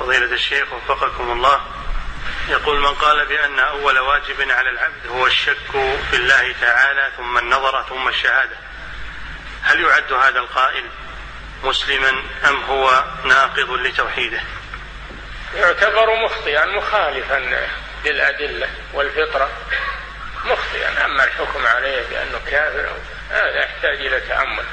فضيلة الشيخ وفقكم الله. يقول من قال بأن أول واجب على العبد هو الشك في الله تعالى ثم النظر ثم الشهادة. هل يعد هذا القائل مسلما أم هو ناقض لتوحيده؟ يعتبر مخطئا مخالفا للأدلة والفطرة. مخطئا أما الحكم عليه بأنه كافر هذا يحتاج إلى تأمل.